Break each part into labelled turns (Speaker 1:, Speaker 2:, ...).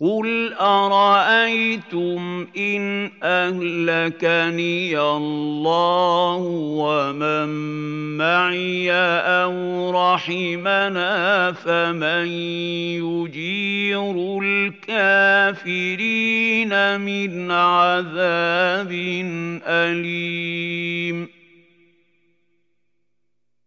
Speaker 1: قل ارايتم ان اهلكني الله ومن معي أو رحمنا فمن يجير الكافرين من عذاب اليم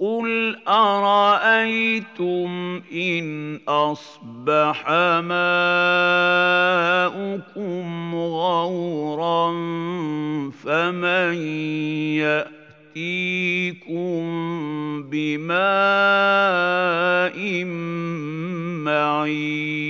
Speaker 1: قل ارايتم ان اصبح ماؤكم غورا فمن ياتيكم بماء معين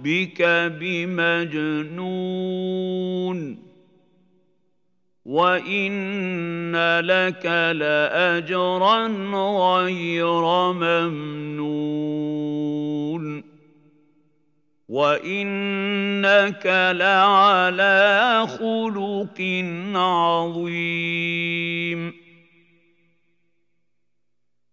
Speaker 1: ربك بمجنون وإن لك لأجرا غير ممنون وإنك لعلى خلق عظيم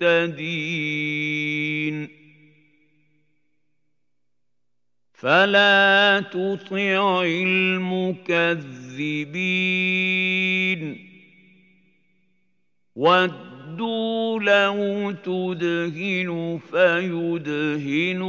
Speaker 1: مهتدين فلا تطع المكذبين. ودوا لو تدهن فيدهنون.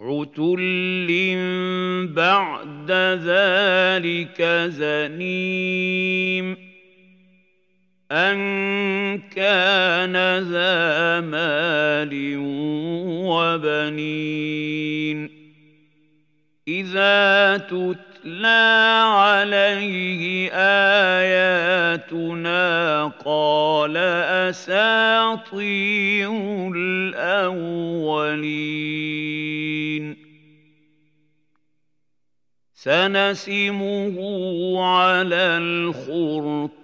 Speaker 1: عتل بعد ذلك زنيم أن كان ذا مال وبنين إذا تتلى عليه آياتنا قال أساطير الأولين سنسمه على الخرطوم